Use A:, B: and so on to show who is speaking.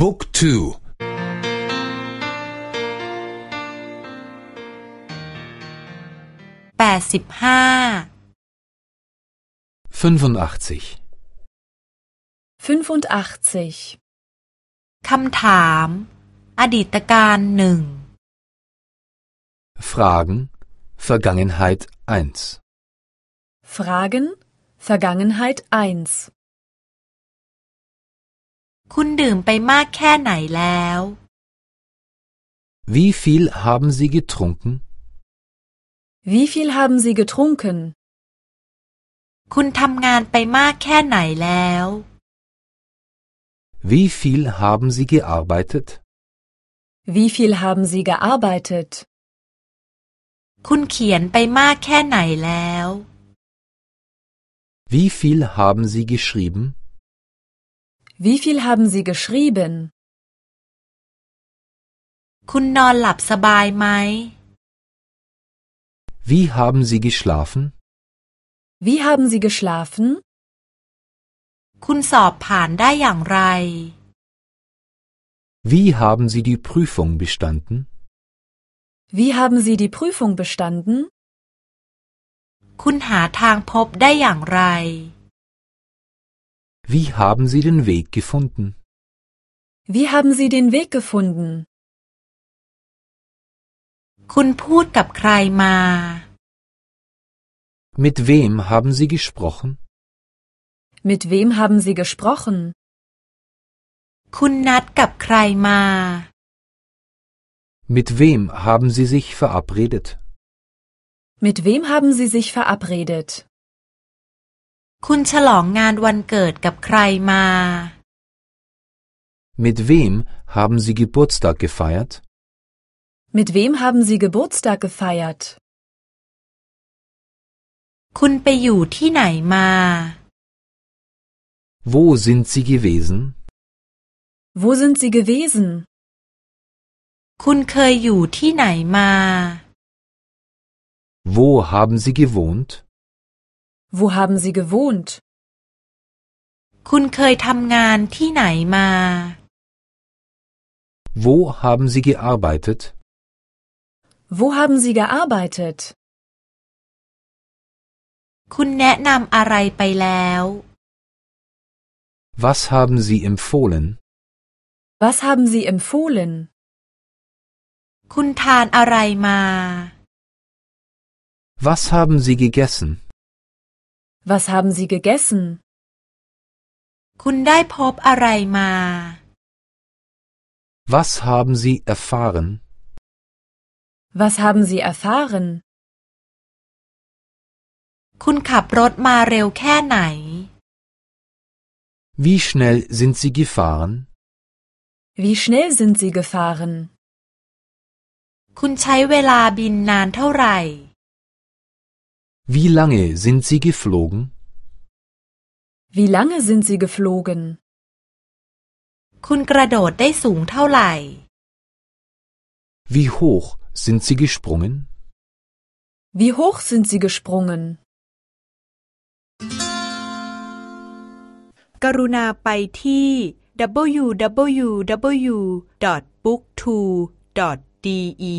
A: บุ๊กทู
B: แปดสิบห้าคำถาม อดีตการหนึ่ง
A: Fragen Vergangenheit 1
C: Fragen Vergangenheit 1
B: คุณดื่มไปมากแค่ไหนแล้ว
A: Wie viel haben Sie getrunken?
C: Wie viel haben Sie getrunken?
B: คุณทำงานไปมากแค่ไหนแล้ว
A: Wie viel haben Sie gearbeitet?
C: Wie viel haben Sie gearbeitet?
B: คุณเขียนไปมากแค่ไหนแล้ว
A: Wie viel haben Sie geschrieben?
C: Wie viel haben Sie geschrieben?
B: คุณนอนหลับสบายไหม
A: Wie haben Sie geschlafen?
C: Wie haben Sie geschlafen?
B: คุณสอบผ่านได้อย่างไร
A: Wie haben Sie die Prüfung bestanden?
C: Wie haben Sie die Prüfung bestanden?
B: คุณหาทางพบได้อย่างไร
A: Wie haben Sie den Weg gefunden?
C: Wie haben Sie den Weg gefunden?
B: คุณพูดกับใครมา
A: Mit wem haben Sie gesprochen?
C: Mit wem haben Sie gesprochen?
B: คุณนัดกับใครมา
A: Mit wem haben Sie sich verabredet?
C: Mit wem haben Sie sich verabredet?
B: คุณฉลองงานวันเกิดกับใครมา
A: Mit wem haben Sie Geburtstag gefeiert?
C: Mit wem haben Sie Geburtstag gefeiert?
B: คุณไปอยู่ที่ไหนมา
A: Wo sind Sie gewesen?
C: Wo sind Sie gewesen?
B: คุณเคยอยู่ที่ไหนมา
A: Wo haben Sie gewohnt?
C: Wo haben Sie gewohnt?
B: คุณเคยทำงานที่ไหนมา
A: Wo haben Sie gearbeitet?
C: Wo haben Sie gearbeitet?
B: คุณแนะนำอะไรไปแล้ว
A: Was haben Sie empfohlen?
C: Was haben Sie empfohlen?
B: คุณทานอะไรมา
A: Was haben Sie gegessen?
C: Was haben Sie gegessen?
B: คุณได้พบอะไรมา
A: Was haben Sie erfahren?
C: Was haben Sie erfahren?
B: คุณขับรถมาเร็วแค่ไหน
A: Wie schnell sind Sie gefahren?
C: Wie schnell sind Sie gefahren?
B: คุณใช้เวลาบินนานเท่าไหร่
A: Wie lange sind Sie geflogen?
C: Wie lange sind Sie geflogen?
B: คุณกระโดดได้สูงเท่าไหร่
A: Wie hoch sind Sie gesprungen?
C: Wie hoch sind Sie gesprungen?
B: กรุณาไปที่ www.booktwo.de